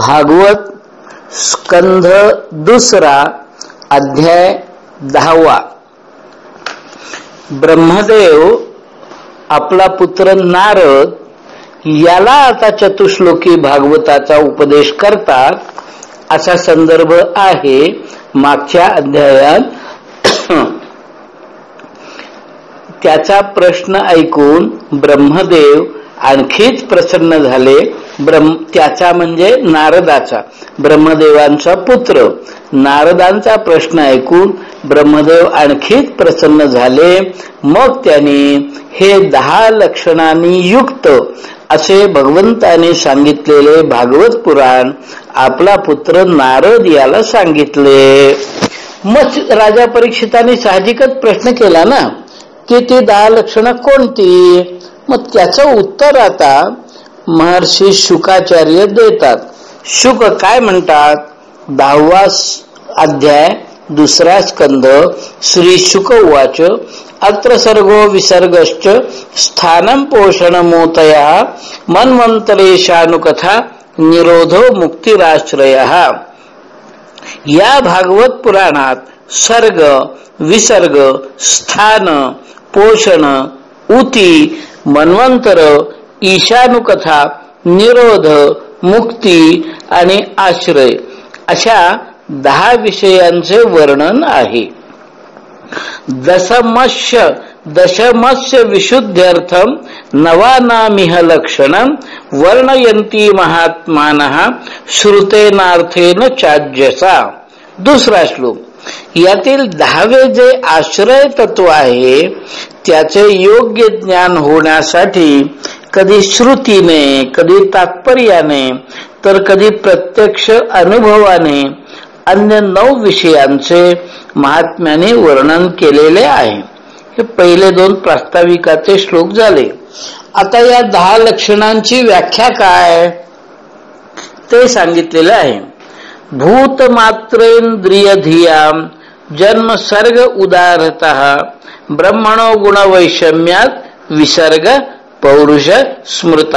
भागवत स्कंध दुसरा अध्याय दहावा. ब्रह्मदेव आपला पुत्र नारद याला आता चतुश्लोकी भागवताचा उपदेश करतात असा संदर्भ आहे मागच्या अध्यायात. त्याचा प्रश्न ऐकून ब्रह्मदेव आणखीच प्रसन्न झाले. ब्रह्म त्याचा म्हणजे नारदाचा ब्रह्मदेवांचा पुत्र. नारदांचा प्रश्न ऐकून ब्रह्मदेव आणखीच प्रसन्न झाले. मग त्याने हे दहा लक्षणांनी युक्त असे भगवंताने सांगितलेले भागवत पुराण आपला पुत्र नारद याला सांगितले. मग राजा परीक्षिताने साहजिकच प्रश्न केला ना की ती दहा लक्षणं कोणती? मग त्याचं उत्तर आता महर्षी शुकाचार्य देतात. शुक काय म्हणतात? दहावा अध्याय दुसरा स्कंद श्री शुक उवाच अत्र सर्गो विसर्गश्च स्थानं पोषण मोतया मन्वंतरेशानुकथा निरोधो मुक्तिराश्रय। या भागवत पुराणात सर्ग विसर्ग स्थान पोषण उती मन्वंतर ईशानुकथा निरोध मुक्ती आणि आश्रय अशा दहा विषयांचे वर्णन आहे. दशमस्य दशमस्य विशुद्ध्यर्थम नवानामिह लक्षणं वर्णयंती महात्मान श्रुतेनार्थेन चाज्यसा. दुसरा श्लोक यातील दहावे जे आश्रय तत्व आहे त्याचे योग्य ज्ञान होण्यासाठी कधी श्रुतीने कधी तात्पर्याने तर कधी प्रत्यक्ष अनुभवाने अन्य नऊ विषयांचे महात्म्याने वर्णन केलेले आहे. हे पहिले दोन प्रास्ताविकाचे श्लोक झाले. आता या दहा लक्षणांची व्याख्या काय? ते सांगितलेले आहे. भूत धिया धियाम जन्म सर्ग उदारत ब्रह्मणो गुण वैषम्यात विसर्ग पौरुष स्मृत।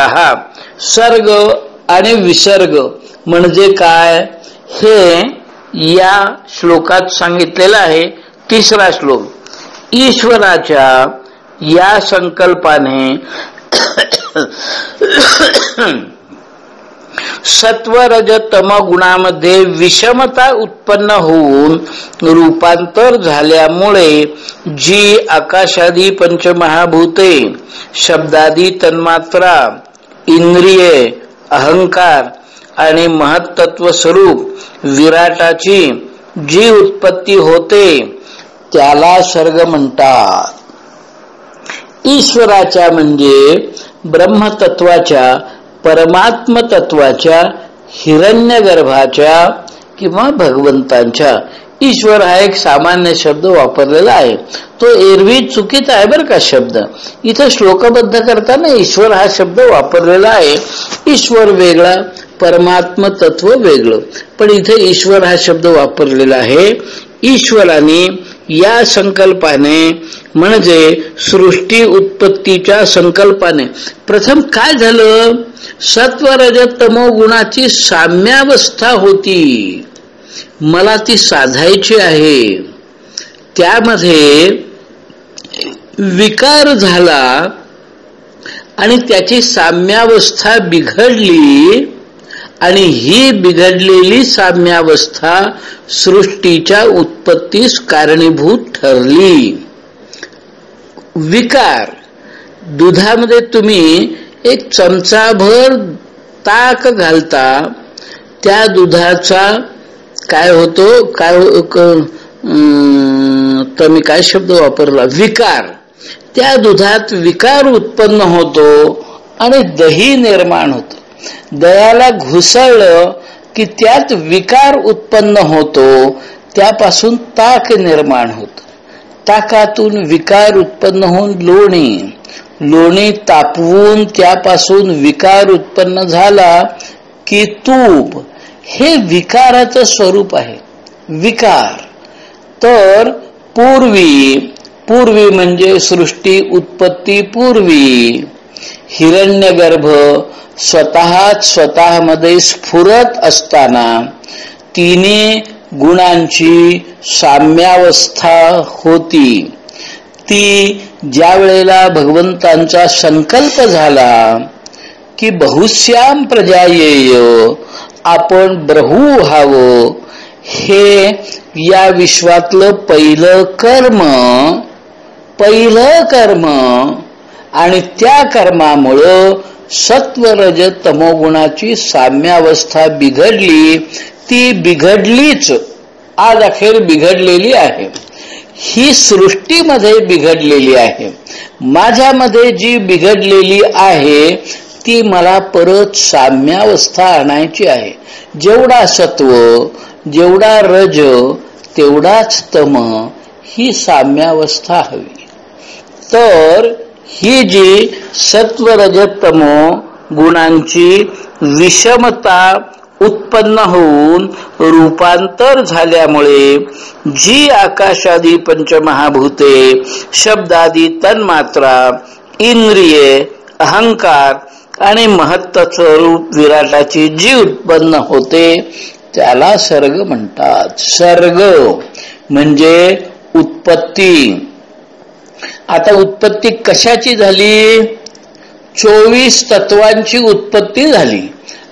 सर्ग आणि विसर्ग म्हणजे काय? हे या श्लोकात सांगितलेलं आहे तिसरा श्लोक. ईश्वराच्या या संकल्पाने सत्व रजतम गुणामध्ये विषमता उत्पन्न होऊन रूपांतर झाल्यामुळे जी आकाशादी पंचमहाभूते शब्दादी तन्मात्रा इंद्रिये अहंकार आणि महत्त्व स्वरूप विराटाची जी उत्पत्ती होते त्याला सर्ग म्हणतात. ईश्वराच्या म्हणजे ब्रह्मतत्वाच्या परमात्म तत्वाच्या हिरण्य गर्भाच्या किंवा भगवंतांच्या. ईश्वर हा एक सामान्य शब्द वापरलेला आहे. तो एरवी चुकीचा आहे बरं का शब्द? इथं श्लोकबद्ध करताना ईश्वर हा शब्द वापरलेला आहे. ईश्वर वेगळा परमात्म तत्व वेगळं. पण इथे ईश्वर हा शब्द वापरलेला आहे. ईश्वराने या संकल्पाने म्हणजे सृष्टी उत्पत्तीच्या संकल्पाने. प्रथम काय झालं? सत्वरज तमो गुणाची साम्यावस्था होती. मला ती साधायची आहे. त्यामध्ये विकार झाला आणि त्याची साम्यावस्था बिघडली. आणि ही बिघडलेली साम्यावस्था सृष्टीच्या उत्पत्तीस कारणीभूत ठरली. विकार. दुधामध्ये तुम्ही एक चमचाभर ताक घालता. त्या दुधाचा काय होतो? काय हो- तर मी काय शब्द वापरला? विकार. त्या दुधात विकार उत्पन्न होतो आणि दही निर्माण होतो. दयाला घुसळलं की त्यात विकार उत्पन्न होतो त्यापासून ताक निर्माण होत. ताकातून विकार उत्पन्न होऊन लोणी. लोणी तापवून त्यापासून विकार उत्पन्न झाला की तूप. हे विकाराचं स्वरूप आहे. विकार. तर पूर्वी पूर्वी म्हणजे सृष्टी उत्पत्ती पूर्वी. हिरण्यगर्भ स्वतः स्वतःमध्ये स्फुरत असताना तिने गुणांची साम्यावस्था होती. ती ज्या वेळेला भगवंतांचा संकल्प झाला की बहुश्याम प्रजा येय आपण ब्रहू व्हावं हे या विश्वातलं पहिलं कर्म पहिलं कर्म आणि त्या कर्मामुळं सत्वरज तमोगुणाची साम्यावस्था बिघडली ती बिघडलीच. आज अखेर बिघडलेली आहे. ही सृष्टीमध्ये बिघडलेली आहे. माझ्यामध्ये जी बिघडलेली आहे ती मला परत साम्यावस्था आणायची आहे. जेवढा सत्व जेवढा रज तेवढाच तम ही साम्यावस्था हवी. तर ही जी सत्वरजतमो गुणांची विषमता उत्पन्न होऊन रूपांतर झाल्यामुळे जी आकाशादी पंचमहाभूते शब्दादी तन्मात्रा इंद्रिये अहंकार आणि महत्वाचं रूप विराटाची जी उत्पन्न होते त्याला सर्ग म्हणतात. सर्ग म्हणजे उत्पत्ती. आता उत्पत्ती कशाची झाली? चोवीस तत्वांची उत्पत्ती झाली.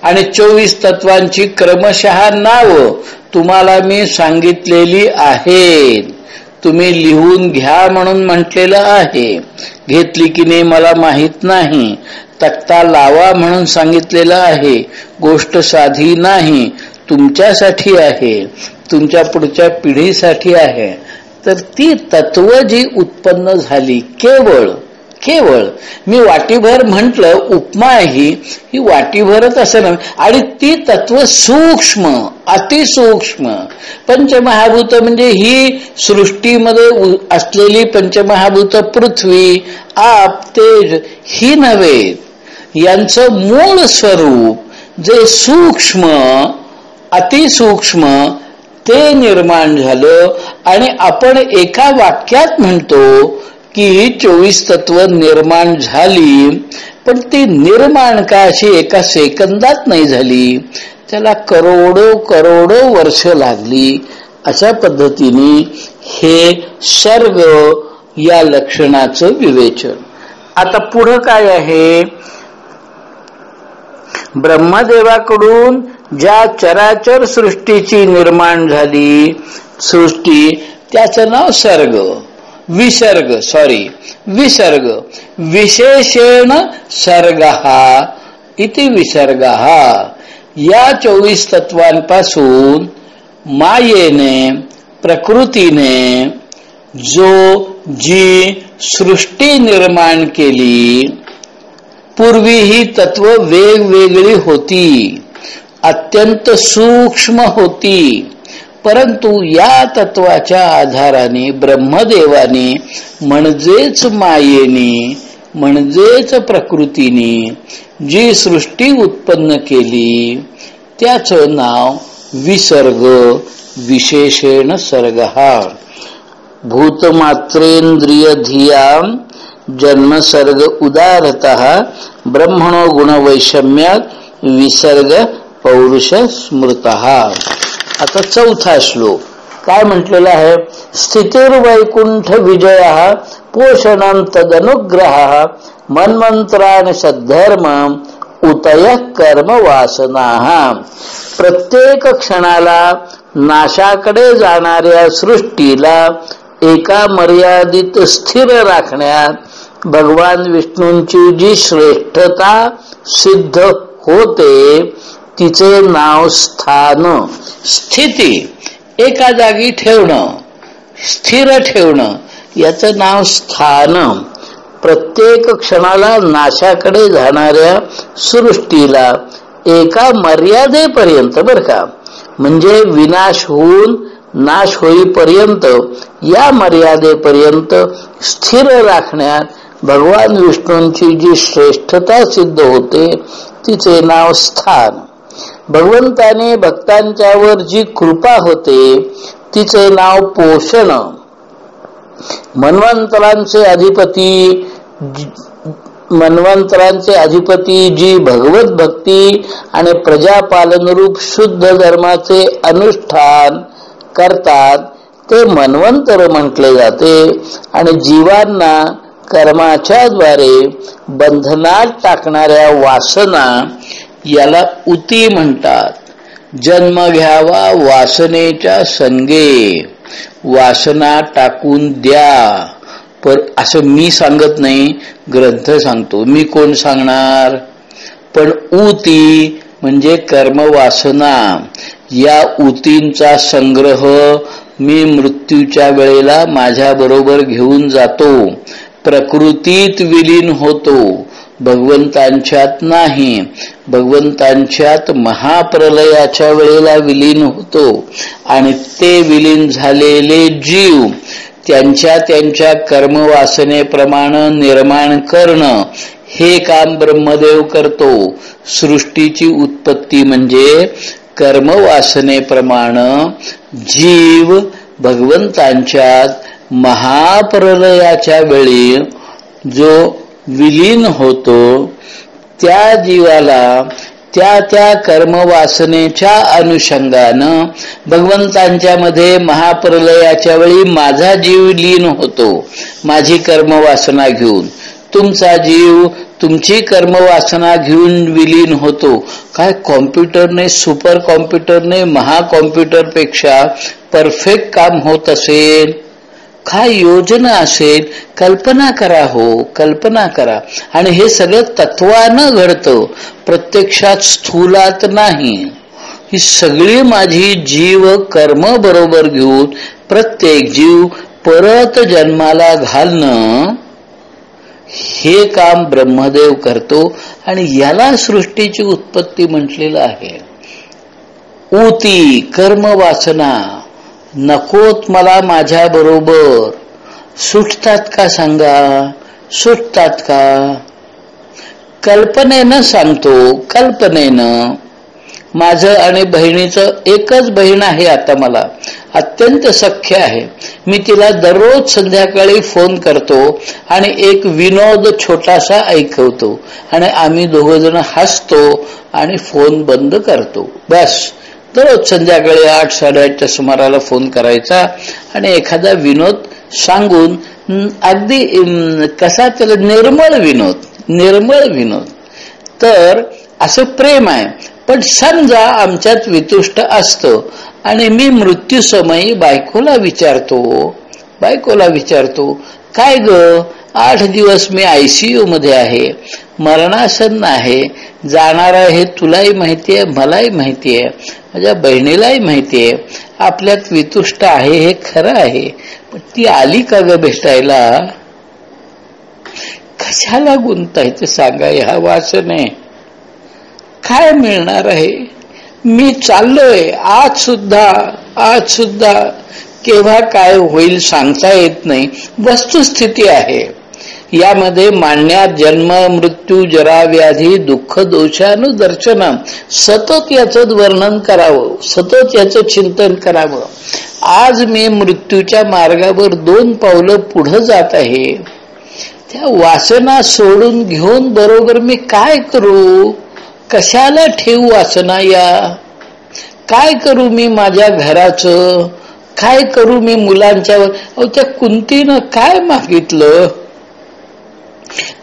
आणि चोवीस तत्वांची क्रमशः नाव तुम्हाला मी सांगितलेली आहेत. तुम्ही लिहून घ्या म्हणून म्हटलेलं आहे. घेतली की नाही मला माहीत नाही. तक्ता लावा म्हणून सांगितलेलं आहे. गोष्ट साधी नाही. तुमच्यासाठी आहे. तुमच्या पुढच्या पिढीसाठी आहे. तर ती तत्व जी उत्पन्न झाली केवळ केवळ मी वाटीभर म्हंटल उपमा ही ही वाटीभरच असं नव्हे. आणि ती तत्व सूक्ष्म अतिसूक्ष्म. पंचमहाभूत म्हणजे ही सृष्टीमध्ये असलेली पंचमहाभूत पृथ्वी आप तेज ही नव्हे. यांचं मूळ स्वरूप जे सूक्ष्म अतिसूक्ष्म ते निर्माण झालं आणि आपण एका वाक्यात म्हणतो की चोवीस तत्व निर्माण झाली पण ती निर्माण का अशी एका सेकंदात नाही झाली? त्याला करोडो करोडो वर्ष लागली. अशा पद्धतीने हे सर्ग या लक्षणाचं विवेचन. आता पुढं काय आहे? ब्रह्मदेवाकडून ज्या चराचर सृष्टीची निर्माण झाली सृष्टी त्याचं नाव सर्ग विसर्ग सॉरी विसर्ग. विशेषेण सर्ग हा इति विसर्ग. हा या चोवीस तत्वांपासून मायेने प्रकृतीने जो जी सृष्टी निर्माण केली पूर्वी ही तत्व वेगवेगळी होती. अत्यंत सूक्ष्म होती. परंतु या तत्वाच्या आधाराने ब्रह्मदेवाने म्हणजेच मायेने म्हणजेच प्रकृतीने जी सृष्टी उत्पन्न केली त्याचं नाव विसर्ग विशेषेण सर्ग. हा भूतमात्रेंद्रिय धिया जन्मसर्ग उदारत ब्रह्मणो गुणवैषम्यात विसर्ग पौरुष स्मृत आता चौथा श्लोक. काय म्हटलेला आहे? स्थितीर्वैकुंठ विजय पोषणांतदनुग्रह मनमंत्राने मन्मंत्रान सद्धर्म उतय कर्म वासना प्रत्येक क्षणाला नाशाकडे जाणाऱ्या सृष्टीला एका मर्यादित स्थिर राखण्यात भगवान विष्णूंची जी श्रेष्ठता सिद्ध होते तिचे नाव स्थान स्थिती एका जागी ठेवणं स्थिर ठेवणं याचं नाव स्थान. प्रत्येक क्षणाला नाशाकडे जाणाऱ्या सृष्टीला एका मर्यादेपर्यंत बर का? म्हणजे विनाश होऊन नाश होईपर्यंत या मर्यादेपर्यंत स्थिर राखण्यात भगवान विष्णूंची जी श्रेष्ठता सिद्ध होते तिचे नाव स्थान. भगवंताने भक्तांच्यावर जी कृपा होते तिचे नाव पोषण. मनवंतरांचे अधिपती मन्वंतरांचे अधिपती जी भगवत भक्ती आणि प्रजापालन रूप शुद्ध धर्माचे अनुष्ठान करतात ते मन्वंतर म्हटले जाते आणि जीवांना कर्माच्या द्वारे बंधनात टाकणाऱ्या वासना याला उती म्हणतात. जन्म घ्यावा वासनेच्या संगे. वासना टाकून द्या. पर असं मी सांगत नाही ग्रंथ सांगतो. मी कोण सांगणार? पण उती म्हणजे कर्मवासना. या उतींचा संग्रह मी मृत्यूच्या वेळेला माझ्या बरोबर घेऊन जातो. प्रकृतीत विलीन होतो. भगवंतांच्यात नाही. भगवंतांच्यात महाप्रलयाच्या वेळेला विलीन होतो आणि ते विलीन झालेले जीव त्यांच्या त्यांच्या कर्मवासनेप्रमाणे निर्माण करणं हे काम ब्रह्मदेव करतो. सृष्टीची उत्पत्ती म्हणजे कर्मवासनेप्रमाणे जीव भगवंतांच्यात महाप्रलयाच्या वेळी जो विलीन होतो त्या जीवाला त्या त्या कर्मवासनेच्या अनुषंगानं भगवंतांच्या मध्ये महाप्रलयाच्या वेळी माझा जीव लीन होतो. माझी कर्मवासना घेऊन. तुमचा जीव तुमची कर्मवासना घेऊन विलीन होतो. काय कॉम्प्युटरने सुपर कॉम्प्युटरने महाकॉम्प्युटरपेक्षा परफेक्ट काम होत असेल? काय योजना असेल कल्पना करा हो कल्पना करा. आणि हे सगळं तत्वानं घडतं. प्रत्यक्षात स्थूलात नाही. ही सगळी माझी जीव कर्म बरोबर घेऊन प्रत्येक जीव परत जन्माला घालणं हे काम ब्रह्मदेव करतो आणि याला सृष्टीची उत्पत्ती म्हटलेलं आहे. ऊती कर्म वासना नकोत मला माझ्या बरोबर. सुटतात का सांगा? सुटतात का? कल्पनेनं सांगतो कल्पनेनं. माझं आणि बहिणीचं एकच बहीण आहे आता मला. अत्यंत सख्य आहे. मी तिला दररोज संध्याकाळी फोन करतो आणि एक विनोद छोटासा ऐकवतो. आणि आम्ही दोघ जण हसतो आणि फोन बंद करतो. बस. दररोज संध्याकाळी आठ साडेआठच्या सुमाराला फोन करायचा आणि एखादा विनोद सांगून अगदी कसा त्याला निर्मळ विनोद निर्मळ विनोद. तर असं प्रेम आहे. पण समजा आमच्यात वितुष्ट असतो आणि मी मृत्यू समयी बायकोला विचारतो बायकोला विचारतो काय ग? आठ दिवस मी आयसीयू मध्ये आहे. मरणासन्न आहे जाणार आहे तुलाही माहितीये मलाही माहितीये माझ्या बहिणीलाही माहितीये. आपल्यात वितुष्ट आहे हे खरं आहे. पण ती आली का ग भेटायला? कशाला गुंतायचं सांगा ह्या वाचने? काय मिळणार आहे? मी चाललोय आज सुद्धा आज सुद्धा. केव्हा काय होईल सांगता येत नाही. वस्तुस्थिती आहे. यामध्ये मांडण्यात जन्म मृत्यू जरा व्याधी दुःख दोषानुदर्शन सतत याचं वर्णन करावं सतत याचं चिंतन करावं. आज मी मृत्यूच्या मार्गावर दोन पावलं पुढं जात आहे. त्या वासना सोडून घेऊन बरोबर मी काय करू? कशाला ठेवू वासना या? काय करू मी माझ्या घराचं? काय करू मी मुलांच्यावर? अहो त्या कुंतीनं काय मागितलं?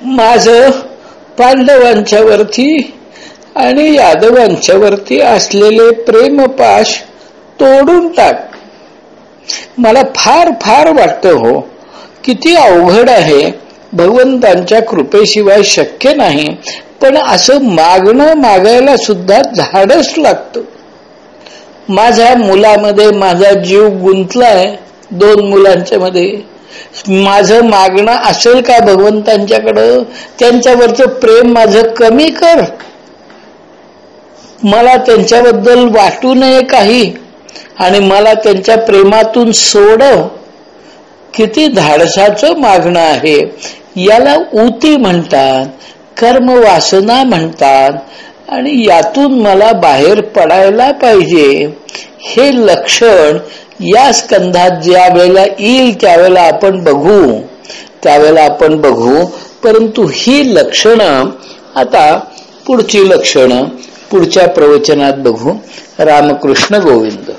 माझ पांडवांच्या वरती आणि यादवांच्या वरती असलेले प्रेमपाश तोडून टाक. मला फार फार वाटतं हो किती अवघड आहे. भगवंतांच्या कृपेशिवाय शक्य नाही पण असं मागणं मागायला सुद्धा झाडच लागतं. माझ्या मुलामध्ये माझा जीव गुंतलाय दोन मुलांच्या मध्ये. माझं मागणं असेल का भगवंतांच्याकडं? त्यांच्यावरचं प्रेम माझं कमी कर. मला त्यांच्याबद्दल वाटू नये काही आणि मला त्यांच्या प्रेमातून सोडव किती धाडसाचं मागणं आहे. याला उती म्हणतात कर्म वासना म्हणतात आणि यातून मला बाहेर पडायला पाहिजे. हे लक्षण या स्कंधात ज्या वेळेला येईल त्यावेळेला आपण बघू. त्यावेळेला आपण बघू. परंतु ही लक्षणं आता पुढची लक्षणं पुढच्या प्रवचनात बघू. रामकृष्ण गोविंद.